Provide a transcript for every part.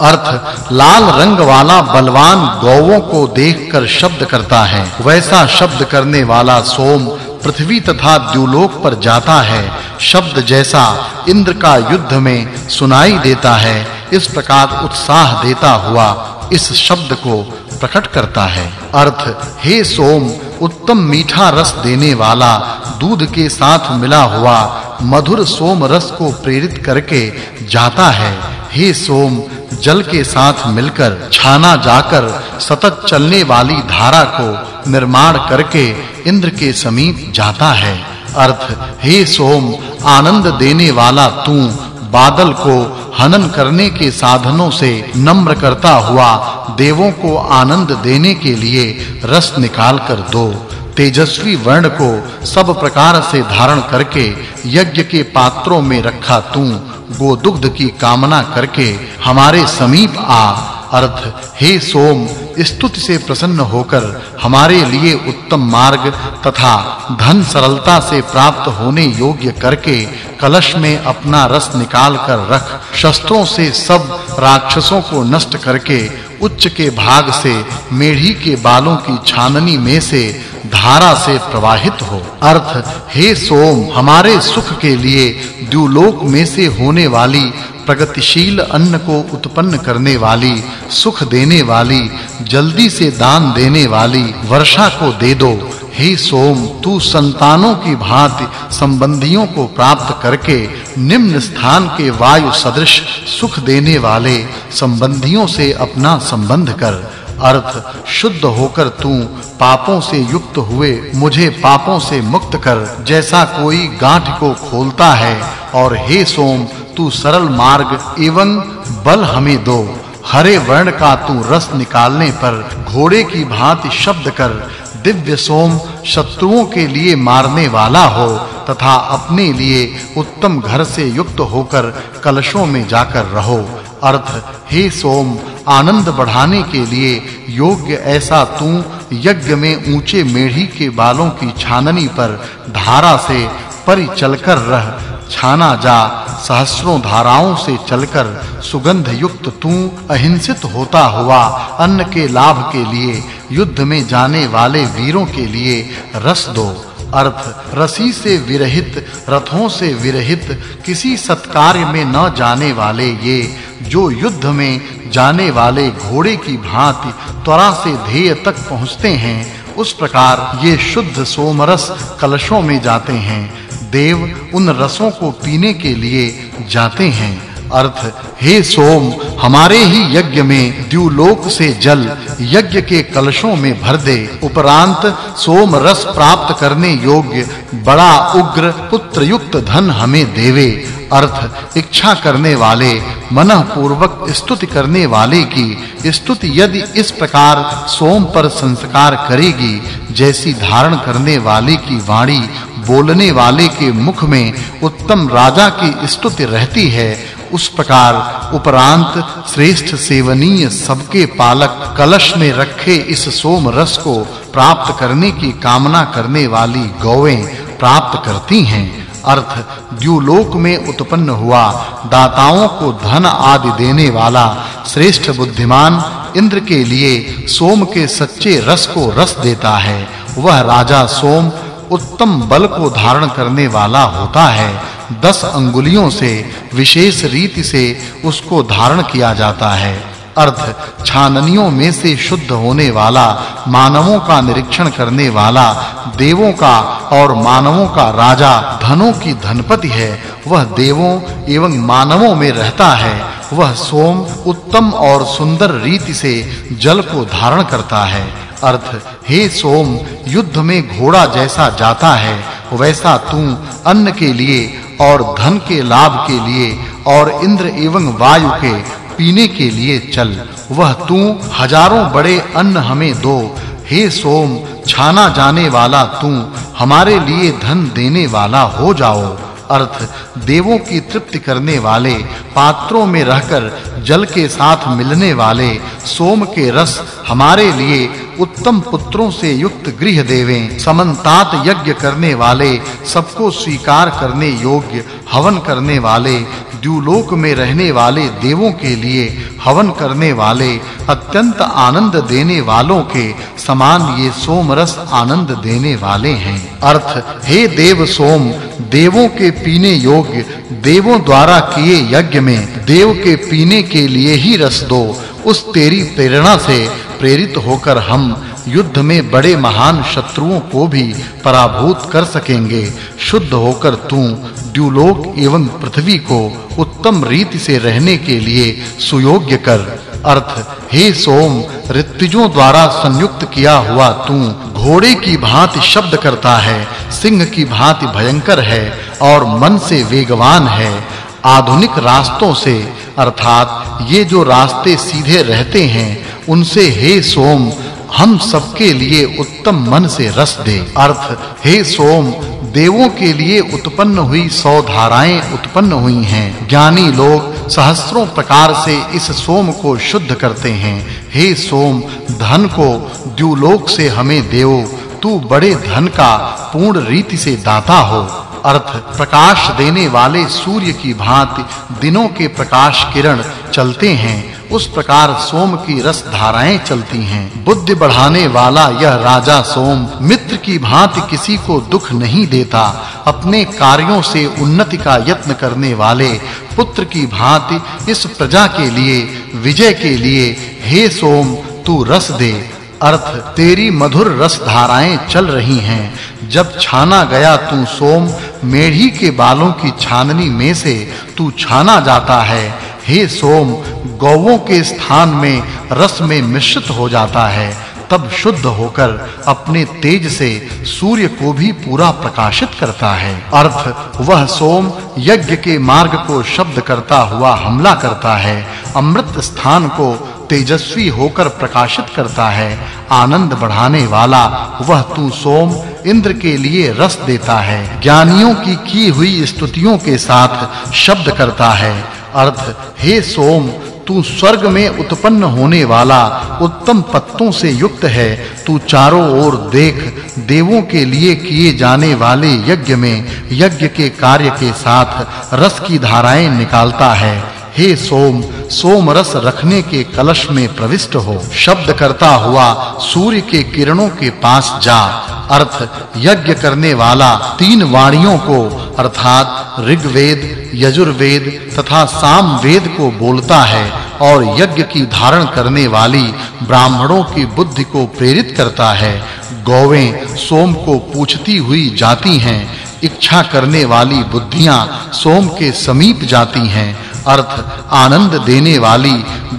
अर्थ, लाल रंग वाला बलवान गौओं को देखकर शब्द करता है। वैसा शब्द करने वाला सोम पृथ्वी तथा द्युलोक पर जाता है। शब्द जैसा इंद्र का युद्ध में सुनाई देता है, इस प्रकार उत्साह देता हुआ इस शब्द को प्रकट करता है। अर्थ, हे सोम, उत्तम मीठा रस देने वाला, दूध के साथ मिला हुआ, मधुर सोम रस को प्रेरित करके जाता है। हे सोम, जल के साथ मिलकर छाना जाकर सतत चलने वाली धारा को निर्माण करके इंद्र के समीप जाता है। अर्थ, हे सोम, आनंद देने वाला तू बादल को हनन करने के साधनों से नम्र करता हुआ देवों को आनंद देने के लिए रस निकाल कर दो। तेजस्वी वर्ण को सब प्रकार से धारण करके यज्ञ के पात्रों में रखा तू। गोदुग्ध की कामना करके हमारे समीप आ। अर्थ, हे सोम, स्तुति से प्रसन्न होकर हमारे लिए उत्तम मार्ग तथा धन सरलता से प्राप्त होने योग्य करके कलश में अपना रस निकाल कर रख, शस्त्रों से सब राक्षसों को नष्ट करके उच्च के भाग से मेढ़ी के बालों की छाननी में से धारा से प्रवाहित हो। अर्थ, हे सोम, हमारे सुख के लिए द्युलोक में से होने वाली, प्रगतिशील अन्न को उत्पन्न करने वाली, सुख देने वाली, जल्दी से दान देने वाली वर्षा को दे दो। हे सोम, तू संतानों की भांति संबंधियों को प्राप्त करके निम्न स्थान के वायु सदृश सुख देने वाले संबंधियों से अपना संबंध कर। अर्थ शुद्ध होकर तू पापों से युक्त हुए मुझे पापों से मुक्त कर, जैसा कोई गांठ को खोलता है। और हे सोम, तू सरल मार्ग एवं बल हमें दो। हरे वर्ण का तू रस निकालने पर घोड़े की भांति शब्द कर। दिव्य सोम, शत्रुओं के लिए मारने वाला हो तथा अपने लिए उत्तम घर से युक्त होकर कलशों में जाकर रहो। अर्थ, हे सोम आनंद बढ़ाने के लिए योग्य ऐसा तू यज्ञ में ऊँचे मेढ़ी के बालों की छाननी पर धारा से परिचलकर रह। छाना जा, सहस्रों धाराओं से चलकर सुगंध युक्त तू अहिंसित होता हुआ अन्न के लाभ के लिए, युद्ध में जाने वाले वीरों के लिए रस दो। अर्थ, रसी से विरहित, रथों से विरहित, किसी सत्कार्य में न जाने वाले ये, जो युद्ध में जाने वाले घोड़े की भांति त्वरा से ध्येय तक पहुँचते हैं, उस प्रकार ये शुद्ध सोमरस कलशों में जाते हैं। देव उन रसों को पीने के लिए जाते हैं। अर्थ हे सोम, हमारे ही यज्ञ में द्युलोक से जल, यज्ञ के कलशों में भर दे। उपरांत सोम रस प्राप्त करने योग्य, बड़ा उग्र पुत्र युक्त धन हमें देवे। अर्थ, इच्छा करने वाले मनः पूर्वक स्तुति करने वाले की, स्तुति यदि इस प्रकार सोम पर संस्कार करेगी, जैसी धारण करने वाले की वाणी बोलने वाले के मुख में उत्तम राजा की स्तुति रहती है उस प्रकार उपरांत श्रेष्ठ सेवनीय सबके पालक कलश में रखे इस सोम रस को प्राप्त करने की कामना करने वाली गौएँ प्राप्त करती हैं। अर्थ, द्युलोक में उत्पन्न हुआ दाताओं को धन आदि देने वाला श्रेष्ठ बुद्धिमान इंद्र के लिए सोम के सच्चे रस को रस देता है। वह राजा सोम उत्तम बल को धारण करने वाला होता है। दस अंगुलियों से, विशेष रीति से उसको धारण किया जाता है। अर्थ छाननियों में से शुद्ध होने वाला, मानवों का निरीक्षण करने वाला, देवों का और मानवों का राजा धनों की धनपति है, वह देवों एवं मानवों में रहता है, वह सोम उत्तम और सुंदर रीति से जल को धारण करता है। अर्थ, हे सोम, युद्ध में घोड़ा जैसा जाता है, वैसा तू अन्न के लिए और धन के लाभ के लिए और इंद्र एवं वायु के पीने के लिए चल। वह तू हज़ारों बड़े अन्न हमें दो। हे सोम, छाना जाने वाला तू, हमारे लिए धन देने वाला हो जाओ। अर्थ, देवों की तृप्ति करने वाले, पात्रों में रहकर जल के साथ मिलने वाले, सोम के रस हमारे लिए उत्तम पुत्रों से युक्त गृह देवें। समन्तात यज्ञ करने वाले, सबको स्वीकार करने योग्य, हवन करने वाले, द्युलोक में रहने वाले देवों के लिए हवन करने वाले, अत्यंत आनंद देने वालों के समान ये सोम रस आनंद देने वाले हैं। अर्थ, हे देव सोम, देवों के पीने योग्य, देवों द्वारा किए यज्ञ में, देव के पीने के लिए ही रस दो, उस तेरी प्रेरणा से प्रेरित होकर हम युद्ध में बड़े महान शत्रुओं को भी पराभूत कर सकेंगे। शुद्ध होकर तू द्युलोक एवं पृथ्वी को उत्तम रीति से रहने के लिए सुयोग्य कर। अर्थ, हे सोम ऋतुजों द्वारा संयुक्त किया हुआ तू घोड़े की भांति शब्द करता है, सिंह की भांति भयंकर है और मन से वेगवान है। आधुनिक रास्तों से, अर्थात ये जो रास्ते सीधे रहते हैं उनसे, हे सोम, हम सबके लिए उत्तम मन से रस दे। अर्थ, हे सोम, देवों के लिए उत्पन्न हुई सौ धाराएँ उत्पन्न हुई हैं। ज्ञानी लोग सहस्त्रों प्रकार से इस सोम को शुद्ध करते हैं। हे सोम, धन को द्युलोक से हमें देव तू बड़े धन का पूर्ण रीति से दाता हो। अर्थ, प्रकाश देने वाले सूर्य की भांति दिनों के प्रकाश किरण चलते हैं। उस प्रकार सोम की रस धाराएँ चलती हैं। बुद्धि बढ़ाने वाला यह राजा सोम मित्र की भांति किसी को दुख नहीं देता। अपने कार्यों से उन्नति का यत्न करने वाले पुत्र की भांति इस प्रजा के लिए, विजय के लिए, हे सोम, तू रस दे। अर्थ, तेरी मधुर रस धाराएँ चल रही हैं। जब छाना गया तू सोम, मेढ़ी के बालों की छाननी में से तू छाना जाता है। हे सोम गौओं के स्थान में, रस में मिश्रित हो जाता है। तब शुद्ध होकर अपने तेज से सूर्य को भी पूरा प्रकाशित करता है। अर्थ, वह सोम यज्ञ के मार्ग को शब्द करता हुआ हमला करता है। अमृत स्थान को तेजस्वी होकर प्रकाशित करता है। आनंद बढ़ाने वाला वह तू सोम इंद्र के लिए रस देता है। ज्ञानियों की की हुई स्तुतियों के साथ शब्द करता है। अर्थ, हे सोम, तू स्वर्ग में उत्पन्न होने वाला उत्तम पत्तों से युक्त है। तू चारों ओर देख, देवों के लिए किए जाने वाले यज्ञ में यज्ञ के कार्य के साथ रस की धाराएँ निकालता है। हे सोम सोम रस रखने के कलश में प्रविष्ट हो। शब्द करता हुआ सूर्य के किरणों के पास जा। अर्थ, यज्ञ करने वाला तीन वाणियों को, अर्थात ऋग्वेद, यजुर्वेद तथा सामवेद को बोलता है और यज्ञ की धारण करने वाली ब्राह्मणों की बुद्धि को प्रेरित करता है। गौवें सोम को पूछती हुई जाती हैं इच्छा करने वाली बुद्धियाँ सोम के समीप जाती हैं, अर्थ, आनंद देने वाली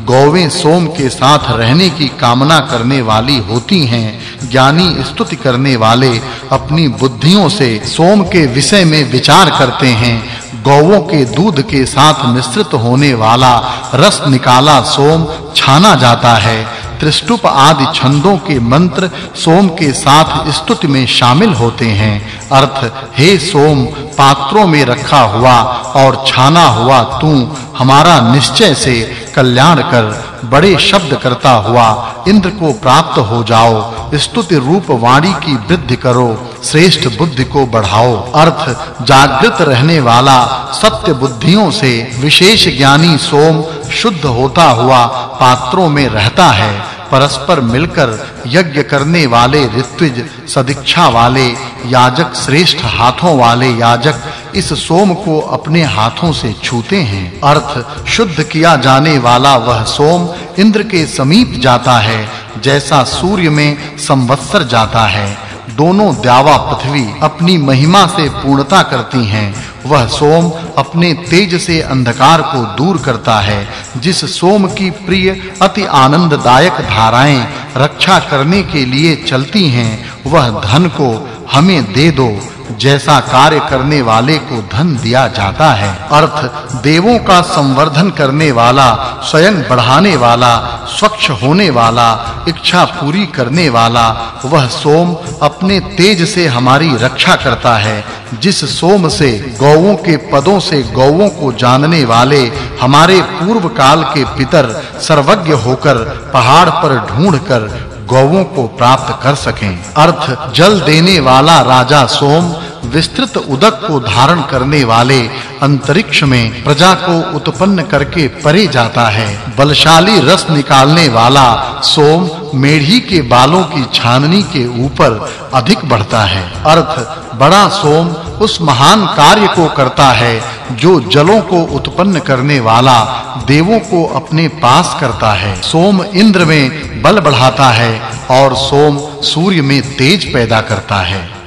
गौवें सोम के साथ रहने की कामना करने वाली होती हैं, ज्ञानी स्तुति करने वाले अपनी बुद्धियों से सोम के विषय में विचार करते हैं गौओं के दूध के साथ मिश्रित होने वाला रस निकाला सोम, छाना जाता है। त्रिष्टुप आदि छंदों के मंत्र सोम के साथ स्तुति में शामिल होते हैं। अर्थ, हे सोम, पात्रों में रखा हुआ और छाना हुआ तू हमारा निश्चय से कल्याण कर, बड़े शब्द करता हुआ इंद्र को प्राप्त हो जाओ, स्तुति रूप वाणी की वृद्धि करो, श्रेष्ठ बुद्धि को बढ़ाओ। अर्थ, जागृत रहने वाला सत्य बुद्धियों से विशेष ज्ञानी सोम शुद्ध होता हुआ पात्रों में रहता है। परस्पर मिलकर यज्ञ करने वाले ऋत्विज सदीक्षा वाले, याजक श्रेष्ठ हाथों वाले याजक इस सोम को अपने हाथों से छूते हैं। अर्थ, शुद्ध किया जाने वाला वह सोम इंद्र के समीप जाता है, जैसा सूर्य में संवत्सर जाता है। दोनों द्यावा पृथ्वी अपनी महिमा से पूर्णता करती हैं। वह सोम अपने तेज से अंधकार को दूर करता है, जिस सोम की प्रिय, अति आनंददायक धाराएँ रक्षा करने के लिए चलती हैं, वह धन को हमें दे दो। जैसा कार्य करने वाले को धन दिया जाता है, अर्थ देवों का संवर्धन करने वाला स्वयं बढ़ाने वाला, स्वच्छ होने वाला, इच्छा पूरी करने वाला, वह सोम अपने तेज से हमारी रक्षा करता है। जिस सोम से गौओं के पदों से गौओं को जानने वाले हमारे पूर्व काल के पितर सर्वज्ञ होकर पहाड़ पर ढूंढकर गौओं को प्राप्त कर सकें। अर्थ, जल देने वाला राजा सोम, विस्तृत उदक को धारण करने वाले अंतरिक्ष में प्रजा को उत्पन्न करके परे जाता है। बलशाली रस निकालने वाला सोम, मेढ़ी के बालों की छाननी के ऊपर अधिक बढ़ता है। अर्थ, बड़ा सोम उस महान कार्य को करता है, जो जलों को उत्पन्न करने वाला देवों को अपने पास करता है। सोम इंद्र में बल बढ़ाता है और सोम सूर्य में तेज पैदा करता है।